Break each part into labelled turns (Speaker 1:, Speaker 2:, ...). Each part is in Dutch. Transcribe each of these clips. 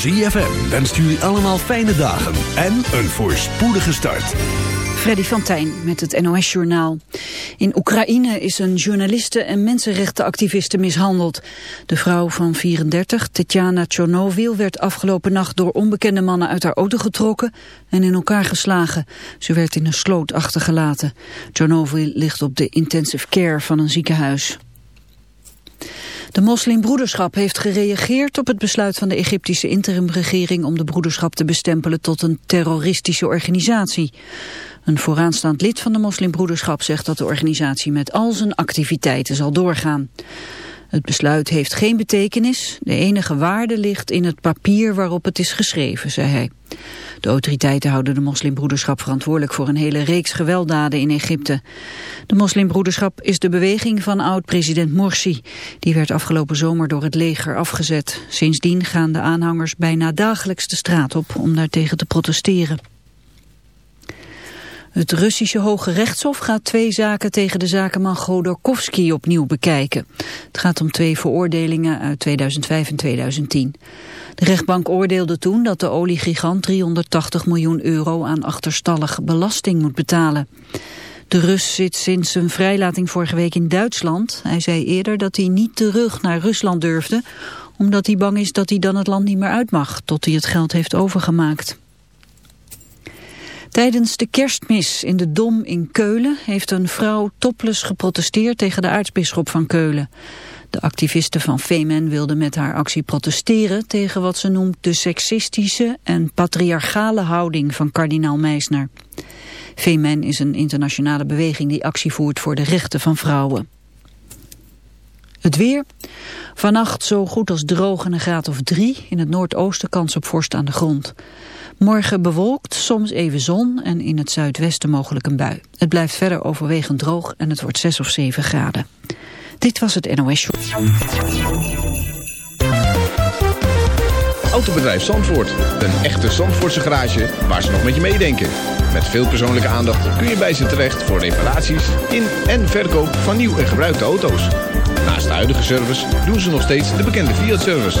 Speaker 1: ZFM wenst jullie allemaal fijne dagen en een voorspoedige start.
Speaker 2: Freddy van Tijn met het NOS-journaal. In Oekraïne is een journaliste en mensenrechtenactiviste mishandeld. De vrouw van 34, Tetjana Tchonovil, werd afgelopen nacht door onbekende mannen uit haar auto getrokken en in elkaar geslagen. Ze werd in een sloot achtergelaten. Tchonovil ligt op de intensive care van een ziekenhuis. De moslimbroederschap heeft gereageerd op het besluit van de Egyptische interimregering om de broederschap te bestempelen tot een terroristische organisatie. Een vooraanstaand lid van de moslimbroederschap zegt dat de organisatie met al zijn activiteiten zal doorgaan. Het besluit heeft geen betekenis, de enige waarde ligt in het papier waarop het is geschreven, zei hij. De autoriteiten houden de moslimbroederschap verantwoordelijk voor een hele reeks gewelddaden in Egypte. De moslimbroederschap is de beweging van oud-president Morsi. Die werd afgelopen zomer door het leger afgezet. Sindsdien gaan de aanhangers bijna dagelijks de straat op om daartegen te protesteren. Het Russische Hoge Rechtshof gaat twee zaken tegen de zakenman Godorkovsky opnieuw bekijken. Het gaat om twee veroordelingen uit 2005 en 2010. De rechtbank oordeelde toen dat de oliegigant 380 miljoen euro aan achterstallige belasting moet betalen. De Rus zit sinds zijn vrijlating vorige week in Duitsland. Hij zei eerder dat hij niet terug naar Rusland durfde, omdat hij bang is dat hij dan het land niet meer uit mag, tot hij het geld heeft overgemaakt. Tijdens de kerstmis in de Dom in Keulen heeft een vrouw topless geprotesteerd tegen de aartsbisschop van Keulen. De activisten van Femen wilden met haar actie protesteren tegen wat ze noemt de seksistische en patriarchale houding van kardinaal Meisner. Femen is een internationale beweging die actie voert voor de rechten van vrouwen. Het weer. Vannacht zo goed als droog en een graad of drie. In het noordoosten kans op vorst aan de grond. Morgen bewolkt, soms even zon en in het zuidwesten mogelijk een bui. Het blijft verder overwegend droog en het wordt 6 of 7 graden. Dit was het NOS Show.
Speaker 3: Autobedrijf Zandvoort. Een echte Zandvoortse garage waar ze nog met je meedenken. Met veel persoonlijke aandacht kun je bij ze terecht voor reparaties in en verkoop van nieuw en gebruikte auto's. Naast de huidige service doen ze nog steeds de bekende Fiat-service.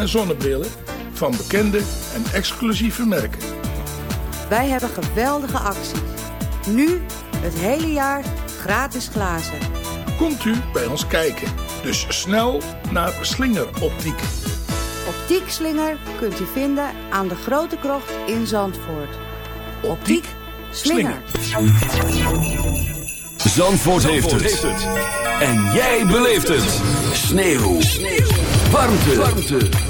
Speaker 4: en zonnebrillen van bekende en exclusieve merken.
Speaker 5: Wij hebben geweldige acties. Nu het hele jaar gratis glazen.
Speaker 4: Komt u bij ons kijken. Dus snel naar Slinger Optiek.
Speaker 5: Optiek slinger kunt u vinden aan de Grote Krocht in Zandvoort. Optiek slinger.
Speaker 1: Zandvoort, heeft, het. En jij beleeft het. Sneeuw. Sneeuw. Warmte. Warmte.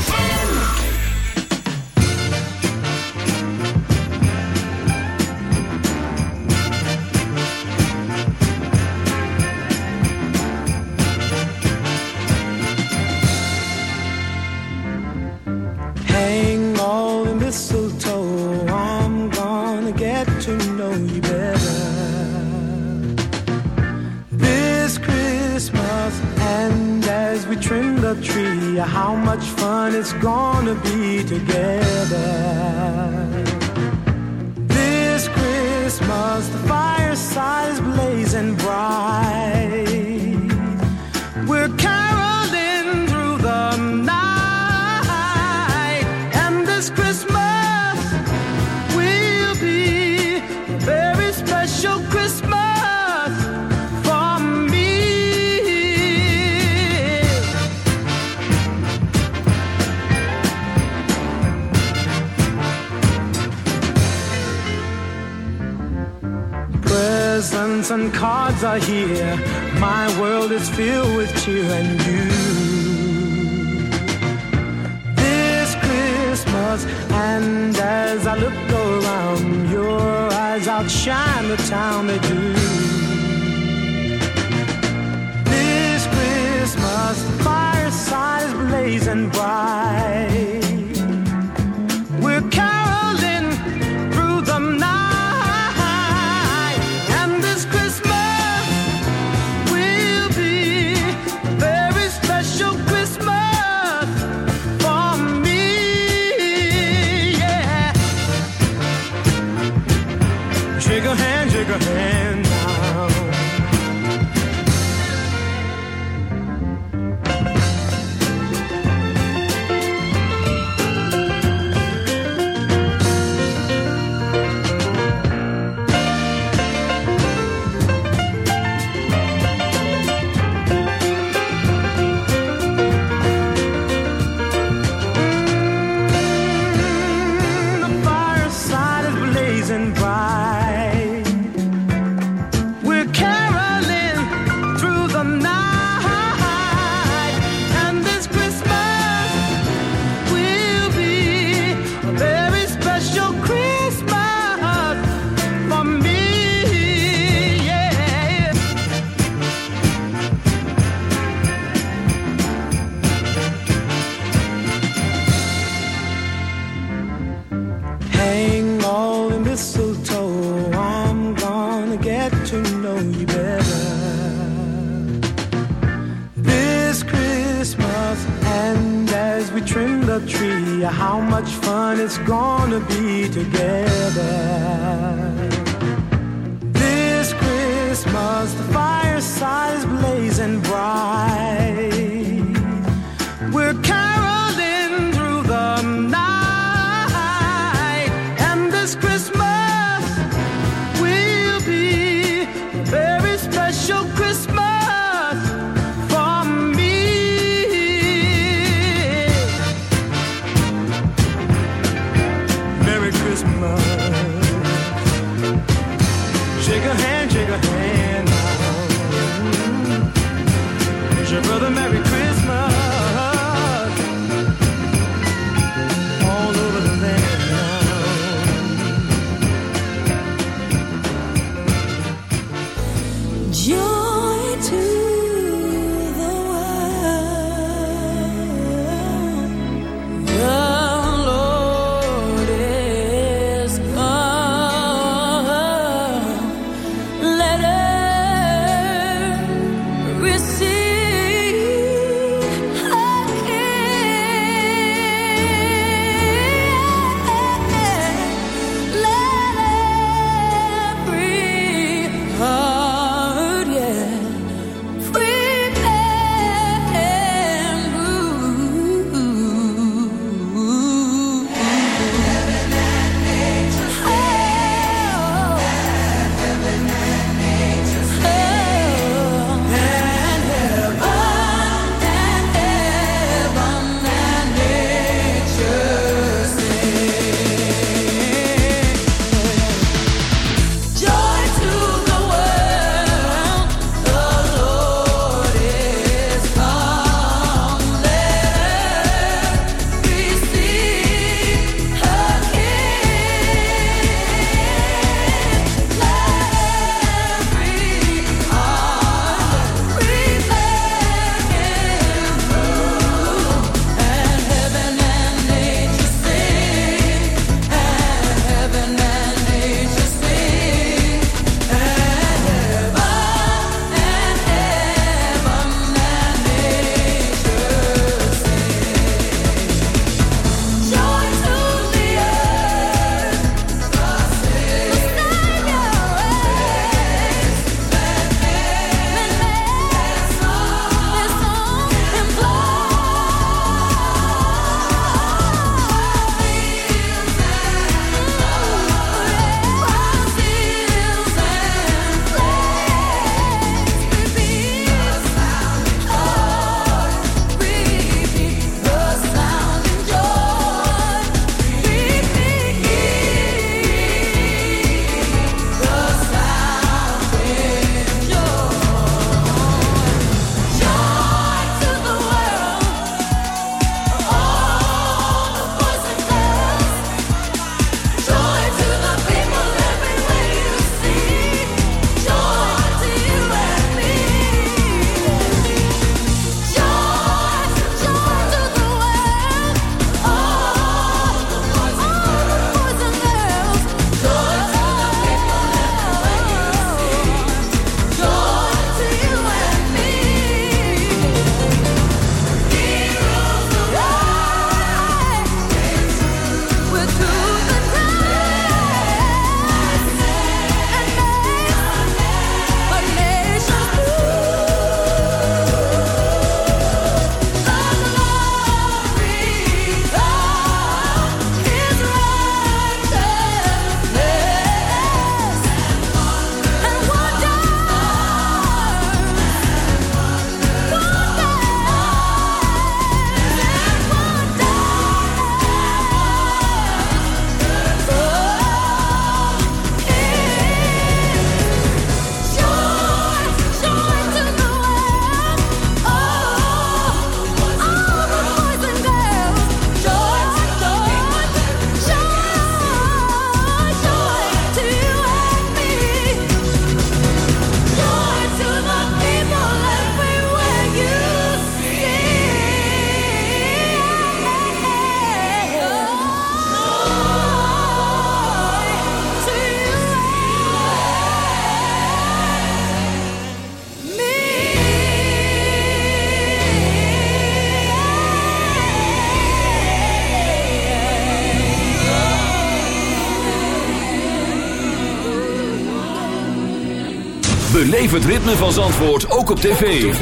Speaker 1: van antwoord ook op tv.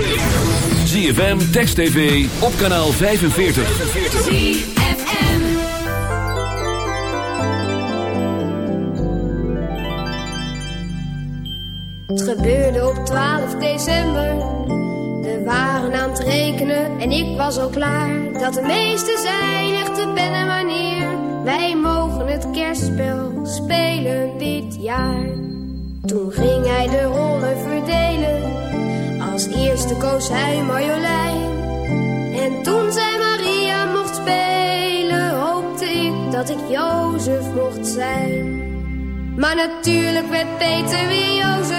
Speaker 1: ZFM, Text TV, op kanaal 45.
Speaker 6: Het gebeurde op 12 december. We waren aan het rekenen en ik was al klaar. Dat de meeste zijn ligt de pen en wanneer. Wij mogen het kerstspel spelen dit jaar. Toen ging hij de rollen delen. Als eerste koos hij Marjolein. En toen zij Maria mocht spelen, hoopte ik dat ik Jozef mocht zijn. Maar natuurlijk werd Peter weer Jozef.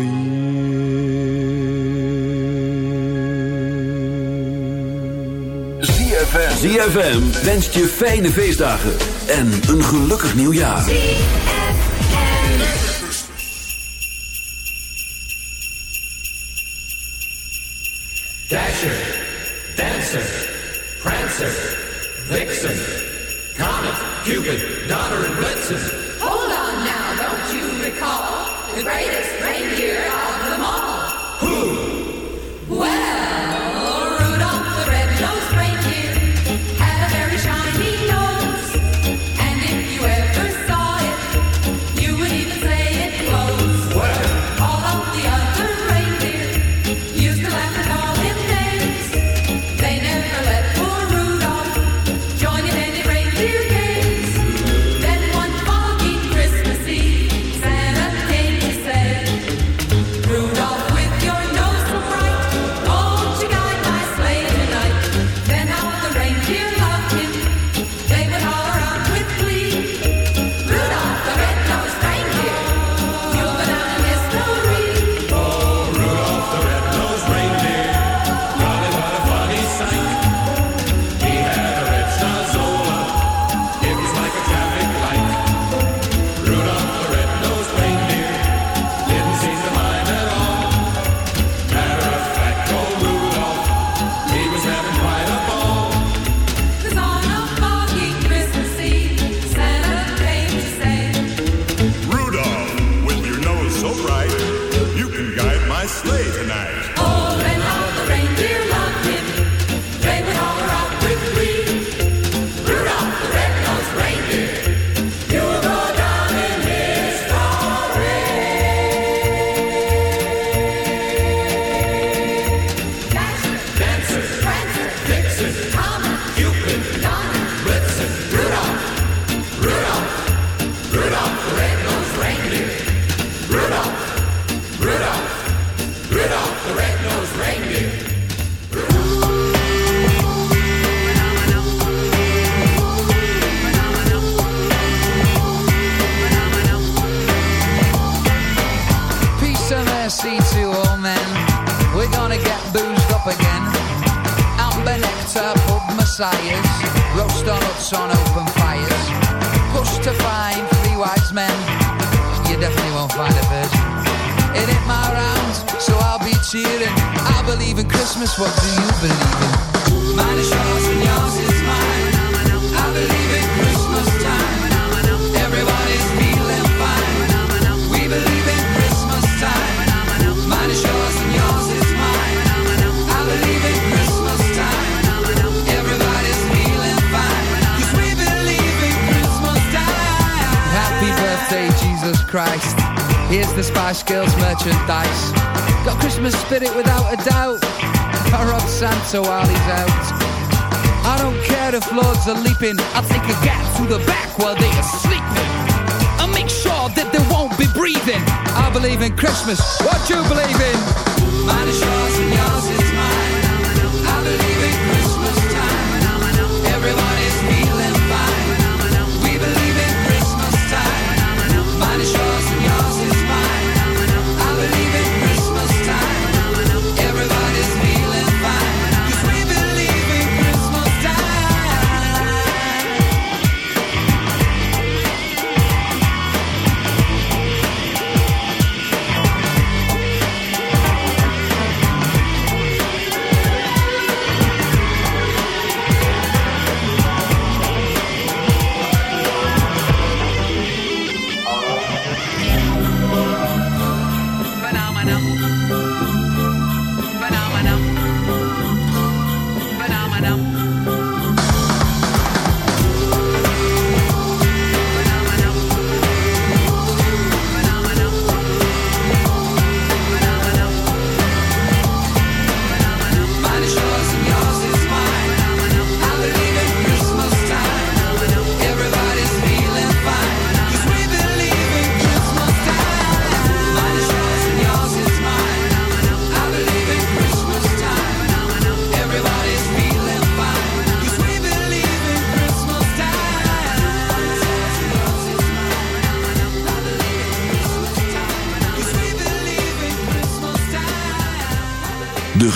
Speaker 7: ZFM. ZFM wenst je fijne feestdagen en een gelukkig nieuwjaar.
Speaker 8: Dasher, Dancer, Prancer, Vixen, Comet, Cupid, Donner, and Blitzen.
Speaker 9: Hold on now, don't you recall the greatest
Speaker 10: while he's out. I don't care if lords are leaping. I'll take a gap to the back while they are sleeping. I'll make sure that they won't be breathing. I believe in Christmas. What you believe in? Mine is yours and yours is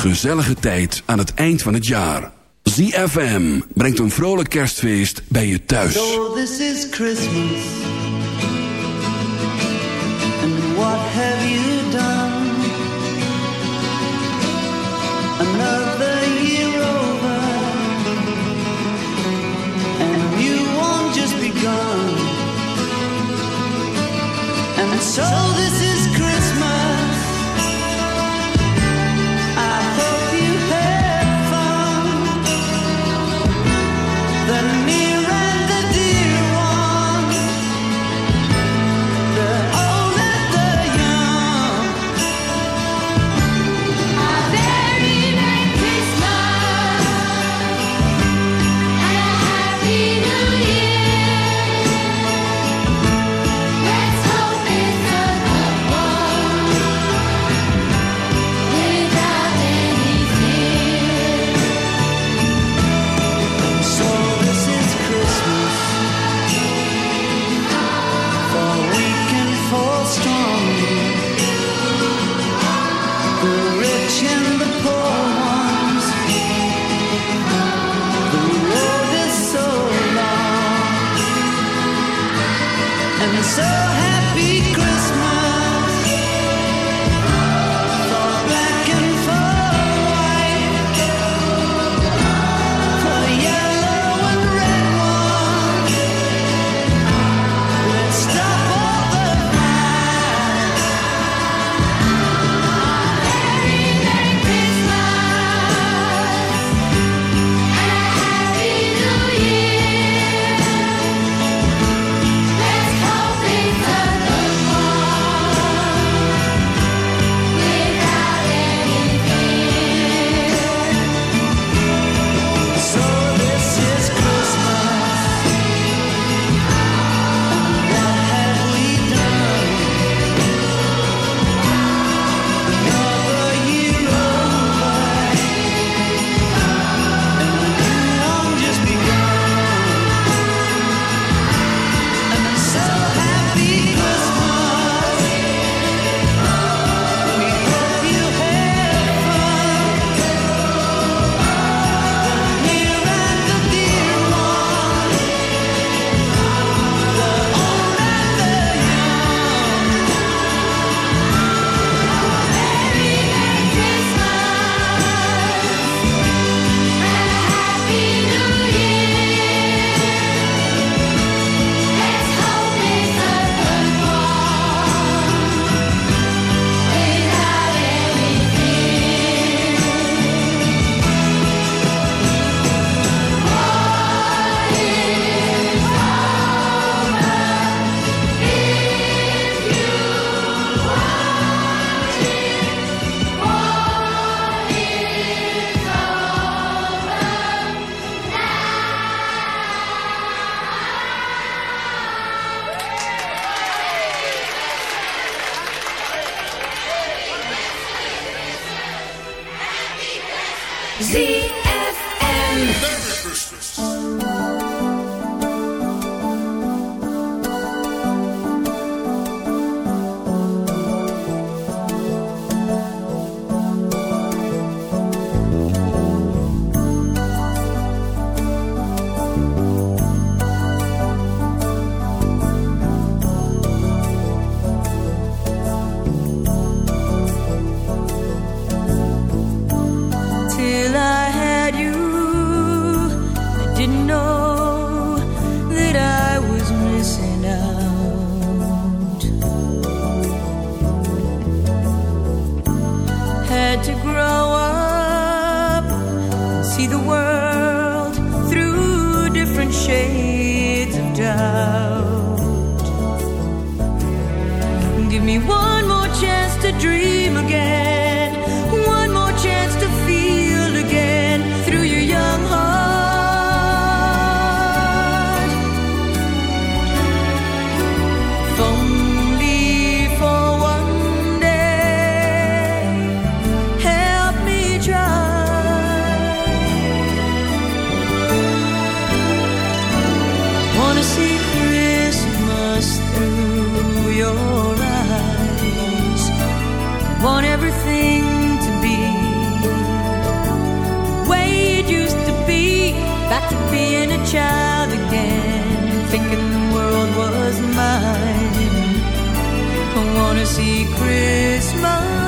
Speaker 1: gezellige tijd aan het eind van het jaar. ZFM brengt een vrolijk kerstfeest bij je thuis.
Speaker 11: So this is Christmas. And what have you done? Another year over. And you won't just begun. And so this Christmas,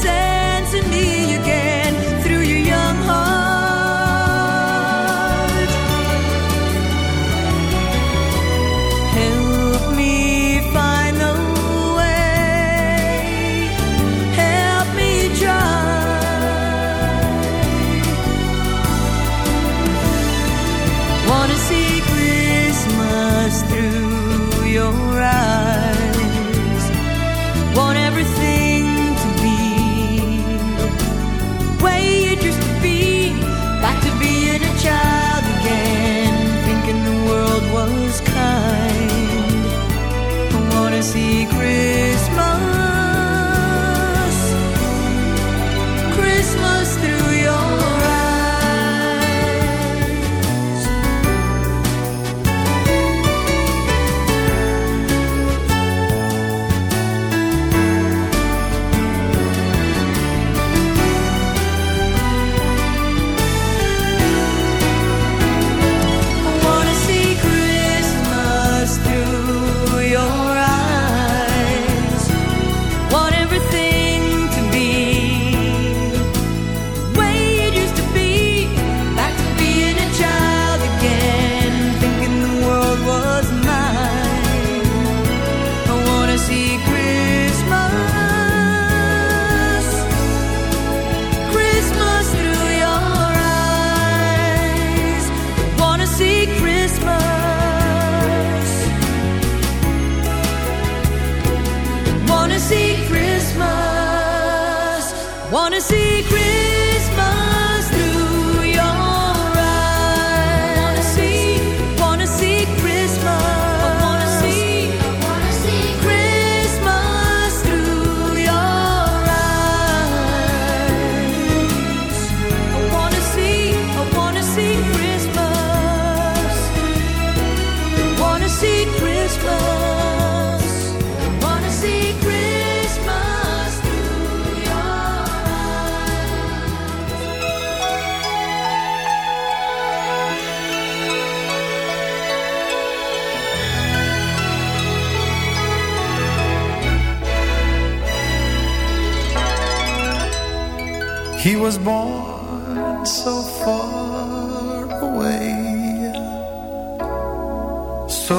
Speaker 11: say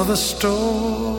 Speaker 11: the
Speaker 12: storm.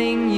Speaker 9: you.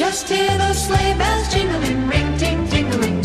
Speaker 9: Just hear those sleigh bells jingling, ring, ting, tingling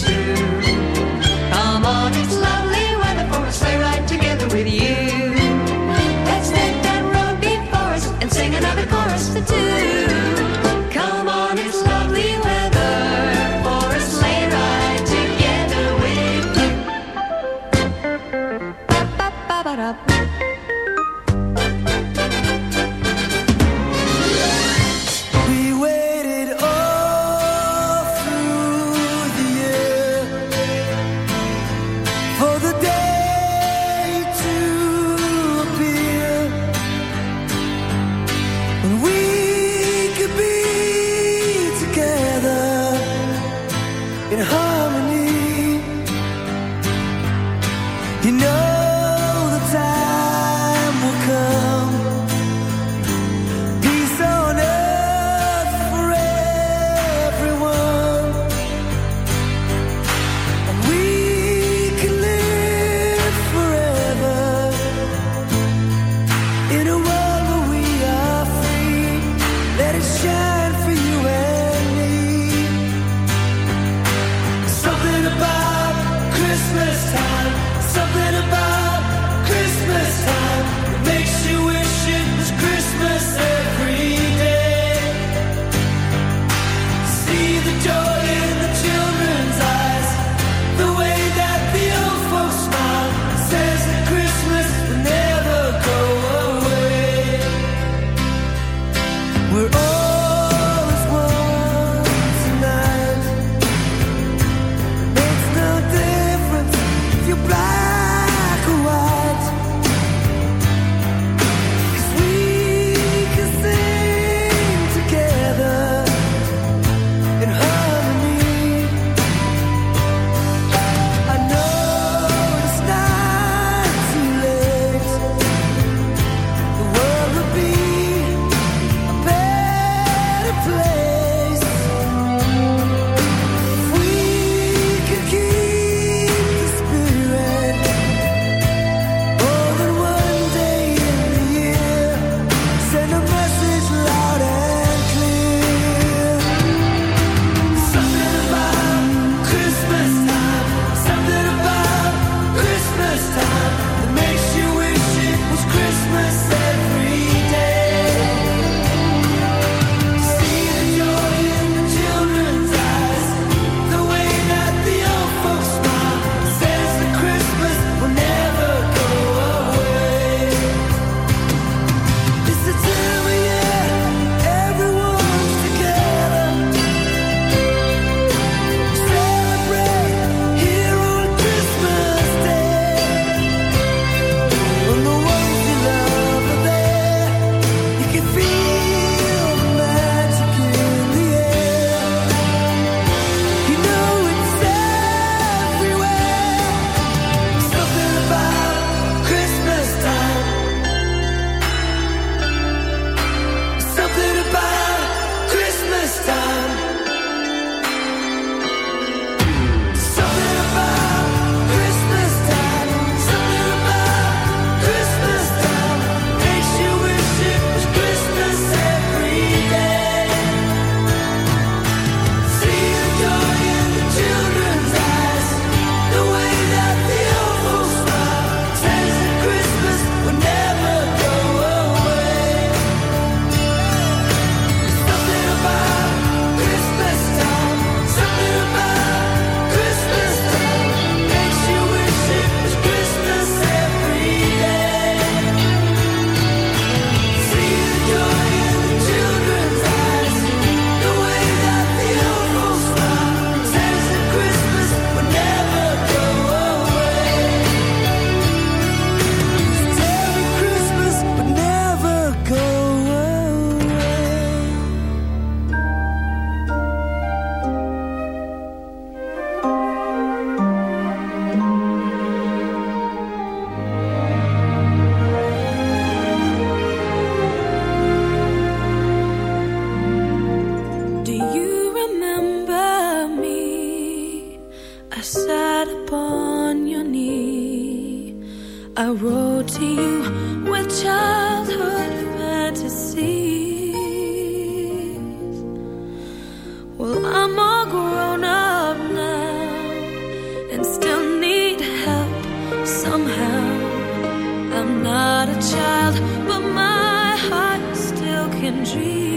Speaker 1: child, but my heart still can dream.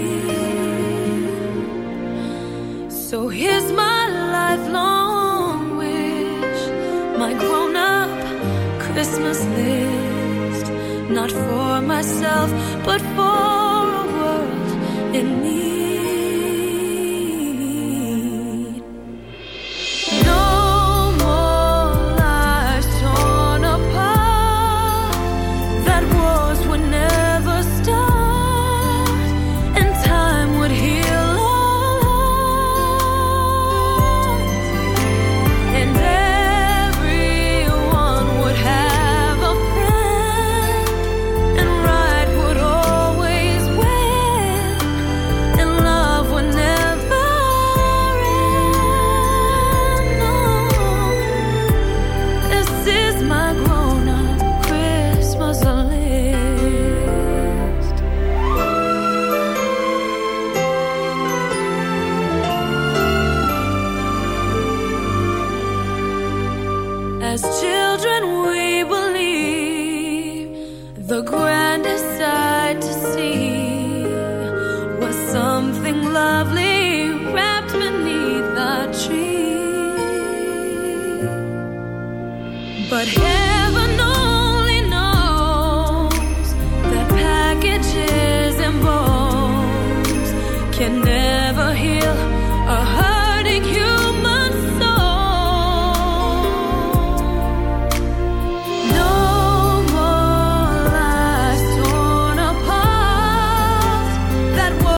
Speaker 1: So here's my lifelong wish, my grown up Christmas list. Not for myself, but for a world in need.